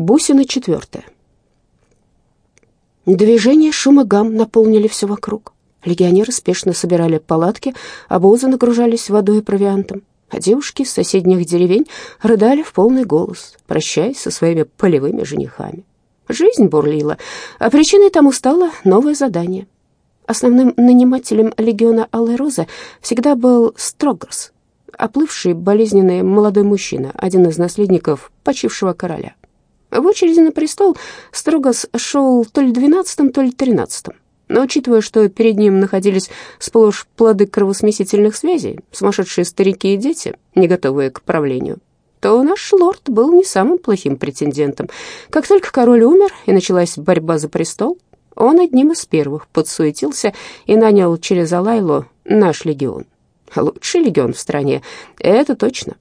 Бусина четвертая. Движение, шум и гам наполнили все вокруг. Легионеры спешно собирали палатки, обозы нагружались водой и провиантом, а девушки из соседних деревень рыдали в полный голос, прощаясь со своими полевыми женихами. Жизнь бурлила, а причиной тому стало новое задание. Основным нанимателем легиона Алой Розы всегда был Строгерс, оплывший болезненный молодой мужчина, один из наследников почившего короля. В очереди на престол Строгос шел то ли двенадцатым, то ли тринадцатым. Но учитывая, что перед ним находились сплошь плоды кровосмесительных связей, сумасшедшие старики и дети, не готовые к правлению, то наш лорд был не самым плохим претендентом. Как только король умер и началась борьба за престол, он одним из первых подсуетился и нанял через Алайлу наш легион. Лучший легион в стране, это точно.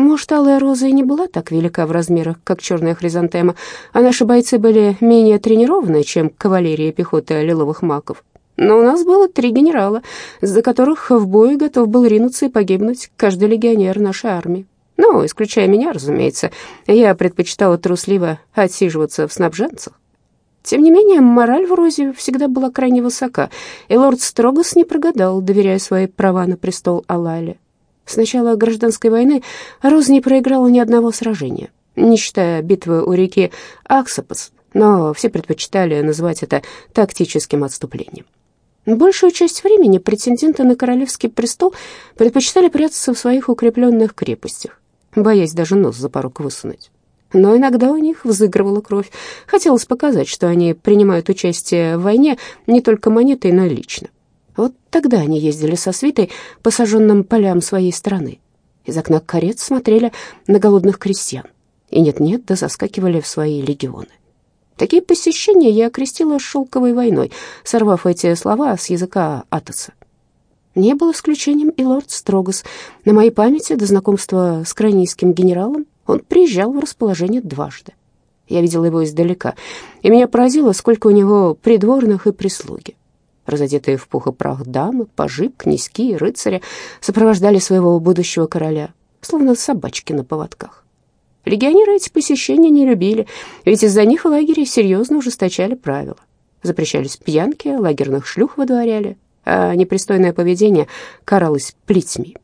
Может, алая роза и не была так велика в размерах, как черная хризантема, а наши бойцы были менее тренированы, чем кавалерия пехоты лиловых маков. Но у нас было три генерала, за которых в бой готов был ринуться и погибнуть каждый легионер нашей армии. Ну, исключая меня, разумеется, я предпочитала трусливо отсиживаться в снабженцах. Тем не менее, мораль в Розе всегда была крайне высока, и лорд Строгос не прогадал, доверяя свои права на престол Алайле. С начала гражданской войны Роза не проиграла ни одного сражения, не считая битвы у реки Аксопос, но все предпочитали называть это тактическим отступлением. Большую часть времени претенденты на королевский престол предпочитали прятаться в своих укрепленных крепостях, боясь даже нос за порог высунуть. Но иногда у них взыгрывала кровь. Хотелось показать, что они принимают участие в войне не только монетой, но и лично. Вот тогда они ездили со свитой по сожженным полям своей страны. Из окна карет смотрели на голодных крестьян. И нет-нет, да заскакивали в свои легионы. Такие посещения я окрестила «шелковой войной», сорвав эти слова с языка Атоса. Не был исключением и лорд Строгос. На моей памяти до знакомства с крайнийским генералом он приезжал в расположение дважды. Я видела его издалека, и меня поразило, сколько у него придворных и прислуги. Разодетые в пух и прах дамы, пажи, князьки и рыцари сопровождали своего будущего короля, словно собачки на поводках. Легионеры эти посещения не любили, ведь из-за них в лагере серьезно ужесточали правила. Запрещались пьянки, лагерных шлюх выдворяли, а непристойное поведение каралось плетьми.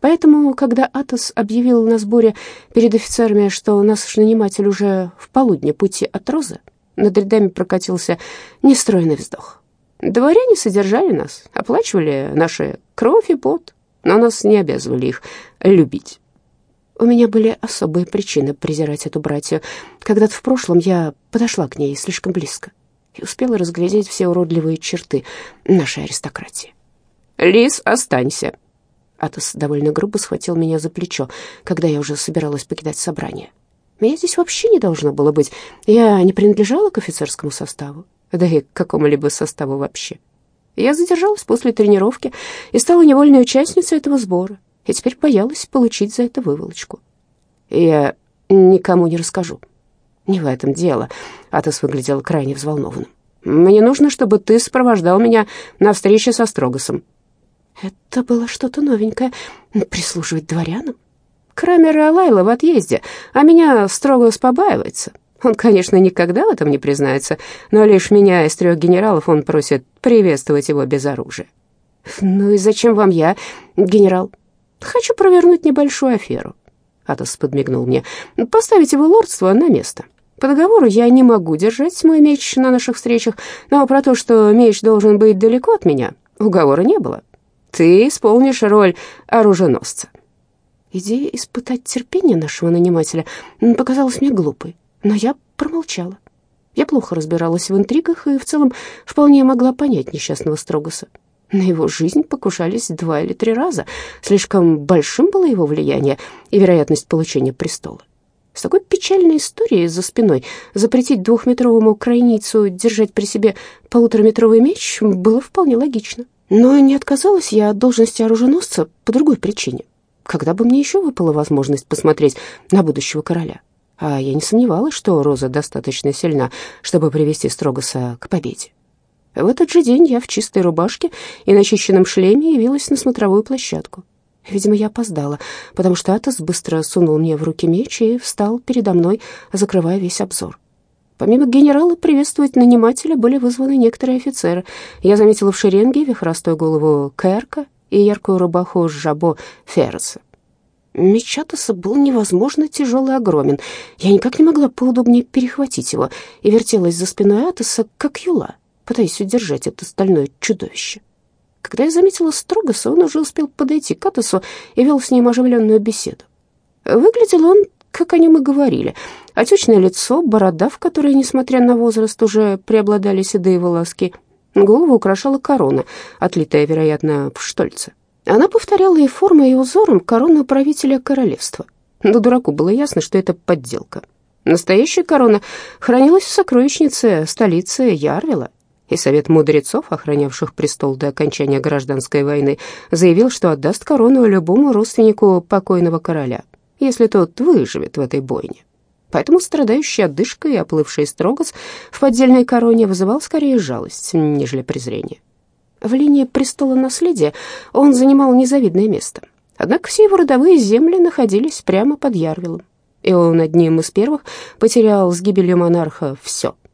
Поэтому, когда Атос объявил на сборе перед офицерами, что наш наниматель уже в полудне пути от Розы, над рядами прокатился нестройный вздох. Дворяне содержали нас, оплачивали наши кровь и пот, но нас не обязывали их любить. У меня были особые причины презирать эту братью. Когда-то в прошлом я подошла к ней слишком близко и успела разглядеть все уродливые черты нашей аристократии. «Лис, останься!» Атос довольно грубо схватил меня за плечо, когда я уже собиралась покидать собрание. Меня здесь вообще не должно было быть. Я не принадлежала к офицерскому составу да и к какому-либо составу вообще. Я задержалась после тренировки и стала невольной участницей этого сбора, и теперь боялась получить за это выволочку. Я никому не расскажу. Не в этом дело. Атос выглядел крайне взволнованным. Мне нужно, чтобы ты сопровождал меня на встрече со Строгосом. Это было что-то новенькое. Прислуживать дворянам? Крамер и Алайла в отъезде, а меня Строгос побаивается. Он, конечно, никогда в этом не признается, но лишь меня из трех генералов он просит приветствовать его без оружия. «Ну и зачем вам я, генерал?» «Хочу провернуть небольшую аферу». Атос подмигнул мне. «Поставить его лордство на место. По договору я не могу держать мой меч на наших встречах, но про то, что меч должен быть далеко от меня, уговора не было. Ты исполнишь роль оруженосца». Идея испытать терпение нашего нанимателя показалась мне глупой но я промолчала. Я плохо разбиралась в интригах и в целом вполне могла понять несчастного Строгоса. На его жизнь покушались два или три раза. Слишком большим было его влияние и вероятность получения престола. С такой печальной историей за спиной запретить двухметровому крайницу держать при себе полутораметровый меч было вполне логично. Но не отказалась я от должности оруженосца по другой причине. Когда бы мне еще выпала возможность посмотреть на будущего короля? А я не сомневалась, что Роза достаточно сильна, чтобы привести Строгоса к победе. В этот же день я в чистой рубашке и начищенном шлеме явилась на смотровую площадку. Видимо, я опоздала, потому что Атос быстро сунул мне в руки меч и встал передо мной, закрывая весь обзор. Помимо генерала, приветствовать нанимателя были вызваны некоторые офицеры. Я заметила в шеренге вихрастую голову Керка и яркую рубаху Жабо Ферреса. Меч Атоса был невозможно тяжелый и огромен. Я никак не могла поудобнее перехватить его и вертелась за спиной Атоса, как юла, пытаясь удержать это стальное чудовище. Когда я заметила Строгоса, он уже успел подойти к Атосу и вел с ним оживленную беседу. Выглядел он, как о нем и говорили. Отечное лицо, борода, в которой, несмотря на возраст, уже преобладали седые волоски. Голову украшала корона, отлитая, вероятно, в штольце. Она повторяла и формой, и узором корону правителя королевства. Но дураку было ясно, что это подделка. Настоящая корона хранилась в сокровищнице столицы Ярвила, и Совет мудрецов, охранявших престол до окончания гражданской войны, заявил, что отдаст корону любому родственнику покойного короля, если тот выживет в этой бойне. Поэтому страдающий отдышкой и оплывший строгос в поддельной короне вызывал скорее жалость, нежели презрение. В линии престола наследия он занимал незавидное место. Однако все его родовые земли находились прямо под Ярвилом, и он одним из первых потерял с гибелью монарха все —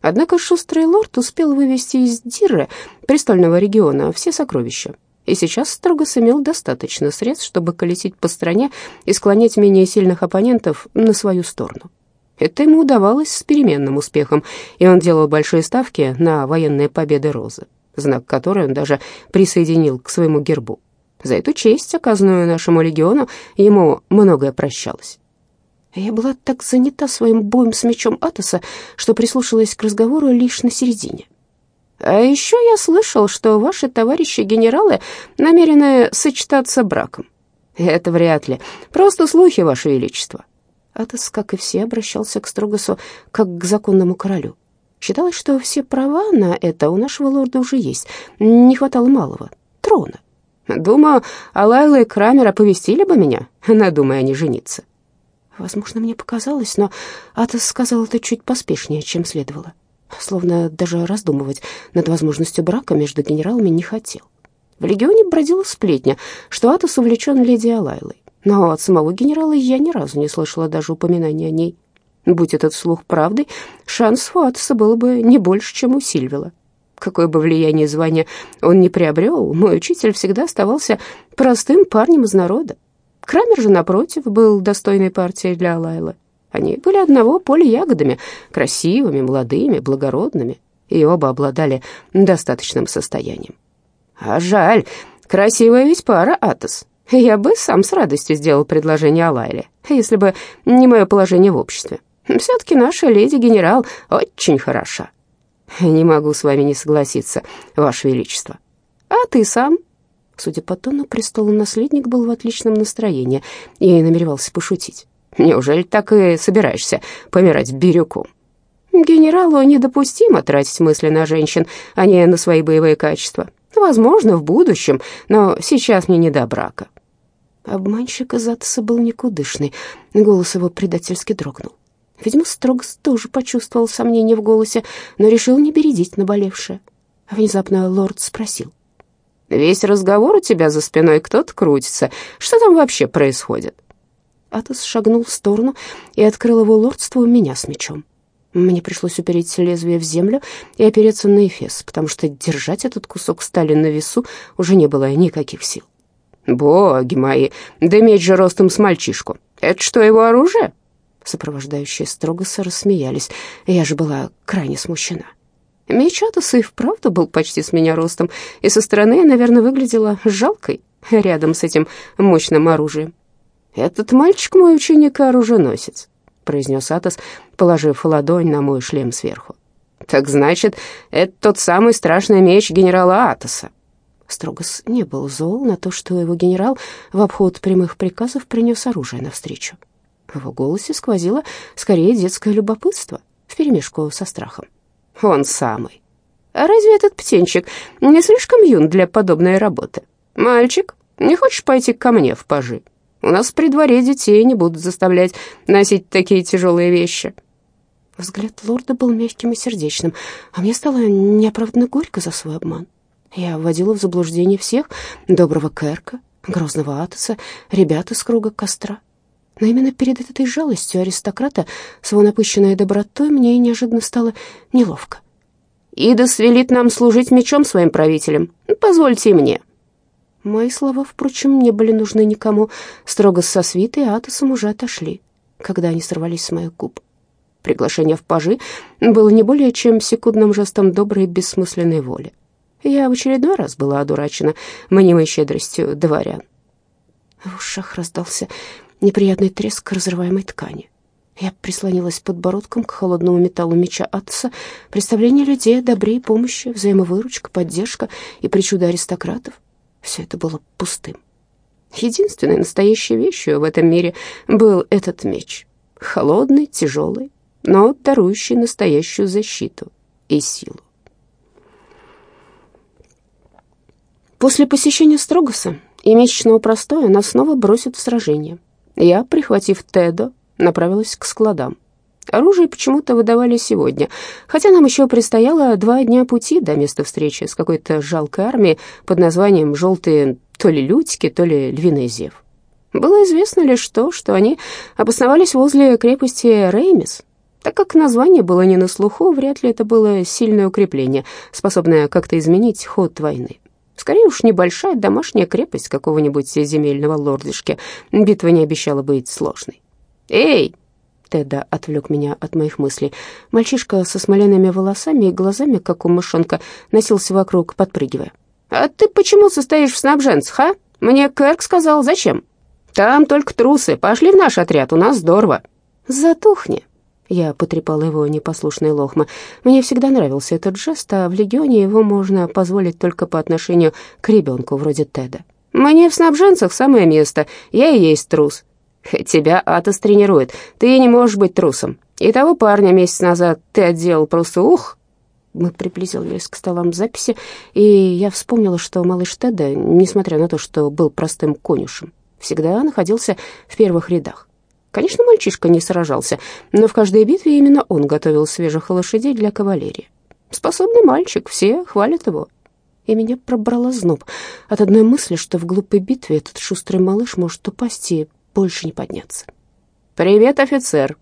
Однако шустрый лорд успел вывести из Дирры, престольного региона, все сокровища. И сейчас строго имел достаточно средств, чтобы колесить по стране и склонять менее сильных оппонентов на свою сторону. Это ему удавалось с переменным успехом, и он делал большие ставки на военные победы Розы, знак которой он даже присоединил к своему гербу. За эту честь, оказанную нашему легиону, ему многое прощалось. Я была так занята своим боем с мечом Атоса, что прислушалась к разговору лишь на середине. «А еще я слышал, что ваши товарищи-генералы намерены сочетаться браком». «Это вряд ли. Просто слухи, ваше величество». Атос, как и все, обращался к Строгосу как к законному королю. Считалось, что все права на это у нашего лорда уже есть. Не хватало малого — трона. Думаю, Алайла и Крамер оповестили бы меня, надумая не жениться. Возможно, мне показалось, но Атос сказал это чуть поспешнее, чем следовало. Словно даже раздумывать над возможностью брака между генералами не хотел. В легионе бродила сплетня, что Атос увлечен леди Алайлой. Но от самого генерала я ни разу не слышала даже упоминания о ней. Будь этот слух правдой, шанс у Атоса было бы не больше, чем у Сильвела. Какое бы влияние и звание он не приобрел, мой учитель всегда оставался простым парнем из народа, Крамер же, напротив, был достойной партией для Алайлы. Они были одного поля ягодами, красивыми, молодыми, благородными, и оба обладали достаточным состоянием. А жаль, красивая ведь пара, Атос. Я бы сам с радостью сделал предложение Алайле, если бы не мое положение в обществе. Все-таки наша леди-генерал очень хороша. Не могу с вами не согласиться, Ваше Величество. А ты сам Судя по тону, престолонаследник был в отличном настроении и намеревался пошутить. «Неужели так и собираешься помирать Бирюку?» «Генералу недопустимо тратить мысли на женщин, а не на свои боевые качества. Возможно, в будущем, но сейчас мне не до брака». Обманщик из Атоса был никудышный, голос его предательски дрогнул. Видимо, Строгс тоже почувствовал сомнение в голосе, но решил не бередить наболевшее. Внезапно лорд спросил. Весь разговор у тебя за спиной кто-то крутится. Что там вообще происходит?» Атос шагнул в сторону и открыл его лордство у меня с мечом. Мне пришлось упереть лезвие в землю и опереться на Эфес, потому что держать этот кусок стали на весу уже не было никаких сил. «Боги мои, да меч же ростом с мальчишку. Это что, его оружие?» Сопровождающие строго рассмеялись. Я же была крайне смущена. Меч Атоса и вправду был почти с меня ростом, и со стороны я, наверное, выглядела жалкой рядом с этим мощным оружием. «Этот мальчик мой ученик и оруженосец», — произнес Атос, положив ладонь на мой шлем сверху. «Так значит, это тот самый страшный меч генерала Атоса». Строгос не был зол на то, что его генерал в обход прямых приказов принес оружие навстречу. В его голосе сквозило скорее детское любопытство вперемешку со страхом. Он самый. А разве этот птенчик не слишком юн для подобной работы? Мальчик, не хочешь пойти ко мне в пажи? У нас при дворе детей не будут заставлять носить такие тяжелые вещи». Взгляд лорда был мягким и сердечным, а мне стало неоправданно горько за свой обман. Я вводила в заблуждение всех, доброго Кэрка, грозного Атоса, ребят из круга костра. Но именно перед этой жалостью аристократа с его напыщенной добротой мне неожиданно стало неловко. «Идос велит нам служить мечом своим правителям. Позвольте мне». Мои слова, впрочем, не были нужны никому. Строго со свитой и Атосом уже отошли, когда они сорвались с моих губ. Приглашение в пажи было не более чем секундным жестом доброй бессмысленной воли. Я в очередной раз была одурачена мнимой щедростью дворян. В ушах раздался неприятный треск разрываемой ткани. Я прислонилась подбородком к холодному металлу меча отца. Представление людей о добре и помощи, взаимовыручка, поддержка и причуда аристократов — все это было пустым. Единственной настоящей вещью в этом мире был этот меч. Холодный, тяжелый, но дарующий настоящую защиту и силу. После посещения Строгоса и месячного простоя нас снова бросят в сражение. Я, прихватив Тедо, направилась к складам. Оружие почему-то выдавали сегодня, хотя нам еще предстояло два дня пути до места встречи с какой-то жалкой армией под названием «Желтые то ли лютики, то ли львиный зев». Было известно лишь то, что они обосновались возле крепости Реймис. Так как название было не на слуху, вряд ли это было сильное укрепление, способное как-то изменить ход войны. Скорее уж небольшая домашняя крепость какого-нибудь земельного лордишки. Битва не обещала быть сложной. «Эй!» Теда отвлек меня от моих мыслей. Мальчишка со смоляными волосами и глазами, как у мышонка, носился вокруг, подпрыгивая. «А ты почему состоишь в снабженцах, а? Мне Кэрк сказал, зачем?» «Там только трусы. Пошли в наш отряд, у нас здорово». «Затухни», я потрепала его непослушные лохмы. Мне всегда нравился этот жест, а в Легионе его можно позволить только по отношению к ребенку вроде Теда. «Мне в снабженцах самое место, я и есть трус». «Тебя Атос тренирует, ты не можешь быть трусом. И того парня месяц назад ты отделал просто ух». Мы приблизились к столам записи, и я вспомнила, что малыш Теда, несмотря на то, что был простым конюшем, всегда находился в первых рядах. Конечно, мальчишка не сражался, но в каждой битве именно он готовил свежих лошадей для кавалерии. Способный мальчик, все хвалят его. И меня пробрала зноб от одной мысли, что в глупой битве этот шустрый малыш может упасть и больше не подняться. «Привет, офицер!»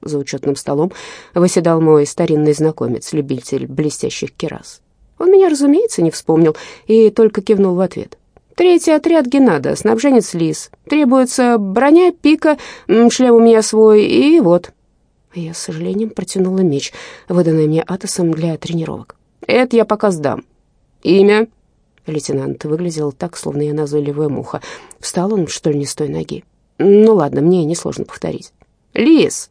За учетным столом выседал мой старинный знакомец, любитель блестящих керас. Он меня, разумеется, не вспомнил и только кивнул в ответ. Третий отряд Геннада, снабженец Лис. Требуется броня, пика, шлем у меня свой, и вот». Я с сожалением протянула меч, выданный мне Атосом для тренировок. «Это я пока сдам. Имя?» Лейтенант выглядел так, словно я назойливая муха. Встал он, что ли, не с той ноги. «Ну ладно, мне несложно повторить». «Лис!»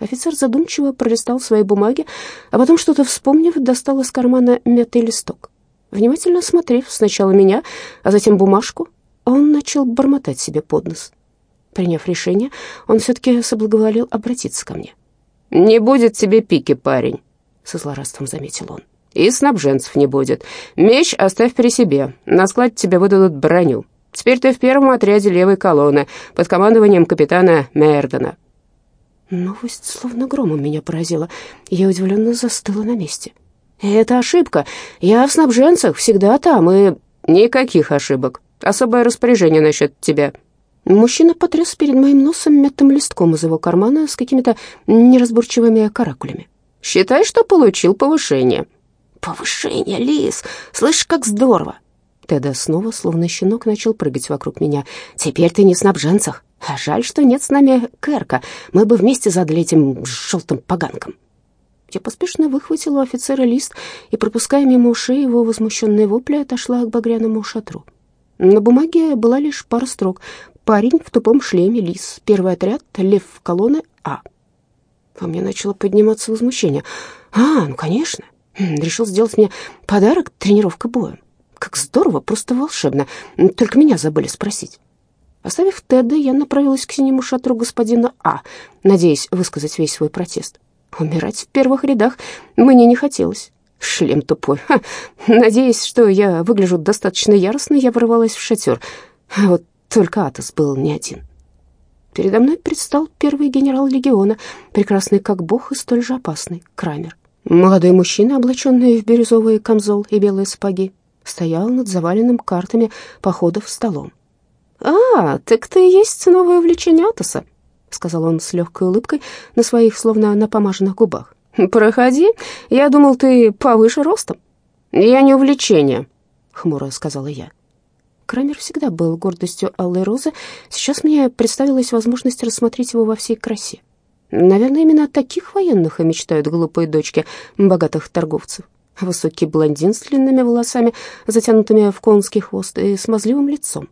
Офицер задумчиво пролистал свои бумаги, а потом, что-то вспомнив, достал из кармана мятый листок. Внимательно осмотрев сначала меня, а затем бумажку, он начал бормотать себе под нос. Приняв решение, он все-таки соблаговолил обратиться ко мне. «Не будет тебе пики, парень», — со злорадством заметил он. «И снабженцев не будет. Меч оставь при себе. На складе тебе выдадут броню. Теперь ты в первом отряде левой колонны под командованием капитана Мердона». Новость словно громом меня поразила. Я удивленно застыла на месте. «Это ошибка. Я в снабженцах, всегда там, и...» «Никаких ошибок. Особое распоряжение насчет тебя». Мужчина потряс перед моим носом мятым листком из его кармана с какими-то неразборчивыми каракулями. «Считай, что получил повышение». «Повышение, Лис! Слышишь, как здорово!» Теда снова, словно щенок, начал прыгать вокруг меня. «Теперь ты не в снабженцах. Жаль, что нет с нами Кэрка. Мы бы вместе задали этим желтым поганкам». Я поспешно выхватила у офицера лист и, пропуская мимо ушей его возмущенные вопли, отошла к багряному шатру. На бумаге была лишь пара строк. «Парень в тупом шлеме, лис. Первый отряд, лев колонны А». Во мне начало подниматься возмущение. «А, ну, конечно. Решил сделать мне подарок тренировка боя. Как здорово, просто волшебно. Только меня забыли спросить». Оставив Теда, я направилась к синему шатру господина А, надеясь высказать весь свой протест. Умирать в первых рядах мне не хотелось. Шлем тупой. Ха. Надеясь, что я выгляжу достаточно яростно, я ворвалась в шатер. А вот только Атос был не один. Передо мной предстал первый генерал легиона, прекрасный как бог и столь же опасный, Крамер. Молодой мужчина, облаченный в бирюзовый камзол и белые сапоги, стоял над заваленным картами походов столом. «А, так ты есть новое увлечение Атоса», — сказал он с легкой улыбкой на своих словно напомаженных губах. «Проходи, я думал, ты повыше ростом». «Я не увлечение», — хмуро сказала я. Крамер всегда был гордостью Аллы Розы. Сейчас мне представилась возможность рассмотреть его во всей красе. Наверное, именно о таких военных и мечтают глупые дочки богатых торговцев. Высокий блондин с длинными волосами, затянутыми в конский хвост и смазливым лицом.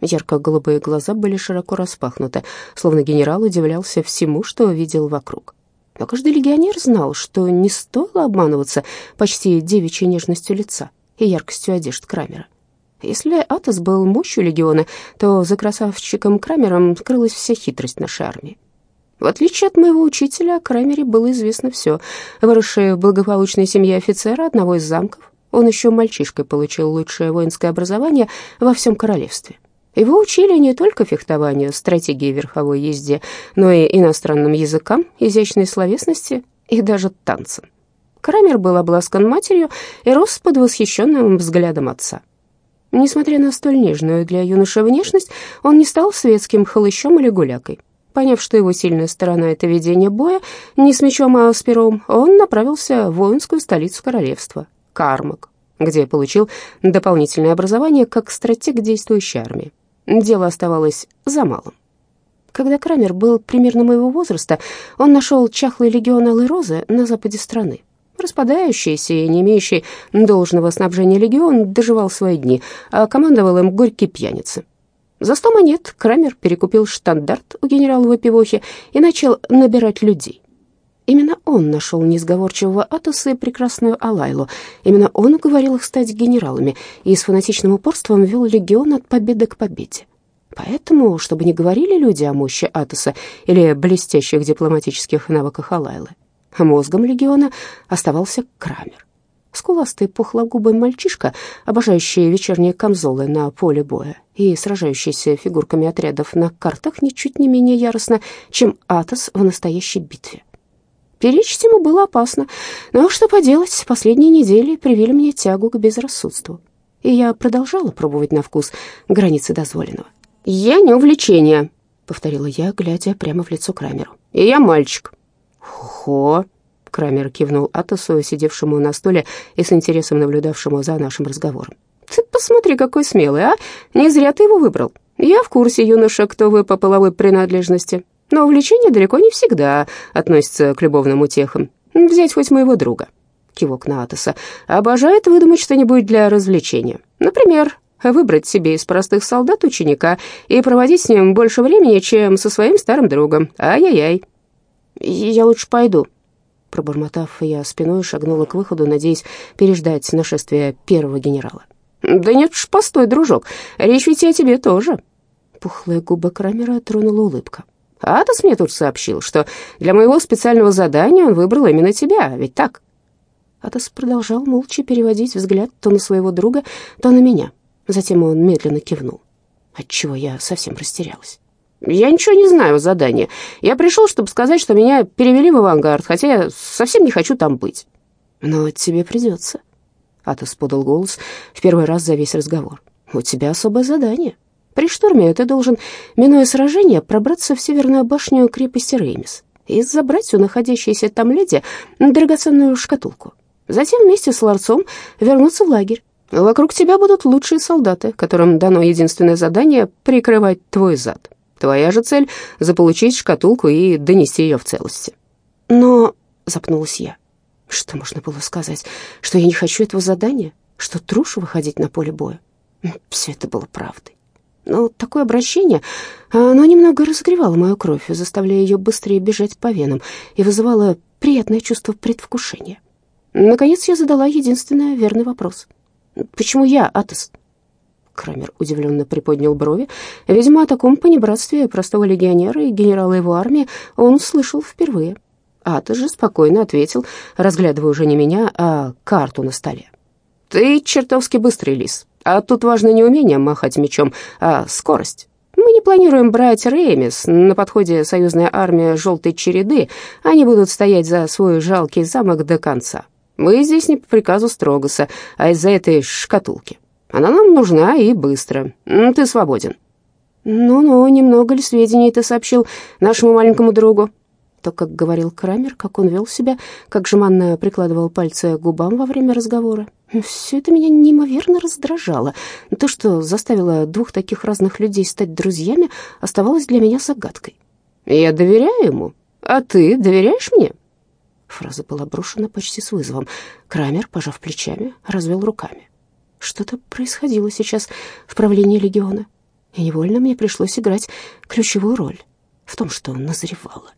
Ярко-голубые глаза были широко распахнуты, словно генерал удивлялся всему, что видел вокруг. Но каждый легионер знал, что не стоило обманываться почти девичьей нежностью лица и яркостью одежд Крамера. Если Атос был мощью легиона, то за красавчиком Крамером скрылась вся хитрость нашей армии. В отличие от моего учителя, о Крамере было известно все. Выросший в благополучной семье офицера одного из замков, он еще мальчишкой получил лучшее воинское образование во всем королевстве. Его учили не только фехтованию, стратегии верховой езде, но и иностранным языкам, изящной словесности и даже танцам. Крамер был обласкан матерью и рос под восхищенным взглядом отца. Несмотря на столь нежную для юноши внешность, он не стал светским холыщом или гулякой. Поняв, что его сильная сторона — это ведение боя, не с мечом, а с пером, он направился в воинскую столицу королевства — Кармак, где получил дополнительное образование как стратег действующей армии. Дело оставалось за малым. Когда Крамер был примерно моего возраста, он нашел чахлый легион Алой Розы на западе страны. Распадающийся и не имеющий должного снабжения легион доживал свои дни, а командовал им горький пьяница. За сто монет Крамер перекупил штандарт у генерала Вапивохи и начал набирать людей. Именно он нашел несговорчивого Атоса и прекрасную Алайлу. Именно он уговорил их стать генералами и с фанатичным упорством вел легион от победы к победе. Поэтому, чтобы не говорили люди о мощи Атоса или блестящих дипломатических навыках Алайлы, мозгом легиона оставался Крамер. Скуластый пухлогубый мальчишка, обожающий вечерние камзолы на поле боя и сражающийся фигурками отрядов на картах ничуть не менее яростно, чем Атос в настоящей битве. Перечить ему было опасно, но что поделать, последние недели привили мне тягу к безрассудству, и я продолжала пробовать на вкус границы дозволенного. «Я не увлечение», — повторила я, глядя прямо в лицо Крамеру. «И я мальчик». «Хо», — Крамер кивнул Атосу, сидевшему на стуле и с интересом наблюдавшему за нашим разговором. «Ты посмотри, какой смелый, а! Не зря ты его выбрал. Я в курсе, юноша, кто вы по половой принадлежности. Но увлечение далеко не всегда относится к любовным утехам. Взять хоть моего друга. Кивок на Атоса. Обожает выдумать что-нибудь для развлечения. Например, выбрать себе из простых солдат ученика и проводить с ним больше времени, чем со своим старым другом. Ай-яй-яй. Я лучше пойду. Пробормотав, я спиной шагнула к выходу, надеясь переждать нашествие первого генерала. «Да нет уж, постой, дружок, речь ведь и о тебе тоже». Пухлые губы Крамера тронула улыбка. Атос мне тут сообщил, что для моего специального задания он выбрал именно тебя, ведь так?» Атос продолжал молча переводить взгляд то на своего друга, то на меня. Затем он медленно кивнул, отчего я совсем растерялась. «Я ничего не знаю о задании. Я пришел, чтобы сказать, что меня перевели в авангард, хотя я совсем не хочу там быть». «Но тебе придется», — Атос подал голос в первый раз за весь разговор. «У тебя особое задание». При штурме ты должен, минуя сражение, пробраться в северную башню крепости Реймис и забрать у находящейся там леди драгоценную шкатулку. Затем вместе с ларцом вернуться в лагерь. Вокруг тебя будут лучшие солдаты, которым дано единственное задание — прикрывать твой зад. Твоя же цель — заполучить шкатулку и донести ее в целости. Но, — запнулась я, — что можно было сказать? Что я не хочу этого задания? Что трушу выходить на поле боя? Все это было правдой. Но такое обращение, оно немного разогревало мою кровь, заставляя ее быстрее бежать по венам и вызывало приятное чувство предвкушения. Наконец я задала единственный верный вопрос. «Почему я, Атос?» Крамер удивленно приподнял брови. Видимо, о таком понебратстве простого легионера и генерала его армии он слышал впервые. Атос же спокойно ответил, разглядывая уже не меня, а карту на столе. «Ты чертовски быстрый лис. А тут важно не умение махать мечом, а скорость. Мы не планируем брать Реймис. На подходе союзная армия желтой череды. Они будут стоять за свой жалкий замок до конца. Мы здесь не по приказу Строгоса, а из-за этой шкатулки. Она нам нужна и быстро. Ты свободен». «Ну-ну, немного ли сведений ты сообщил нашему маленькому другу?» То, как говорил Крамер, как он вел себя, как жеманно прикладывал пальцы к губам во время разговора. Все это меня неимоверно раздражало. То, что заставило двух таких разных людей стать друзьями, оставалось для меня загадкой. «Я доверяю ему, а ты доверяешь мне?» Фраза была брошена почти с вызовом. Крамер, пожав плечами, развел руками. Что-то происходило сейчас в правлении легиона, и невольно мне пришлось играть ключевую роль в том, что назревало.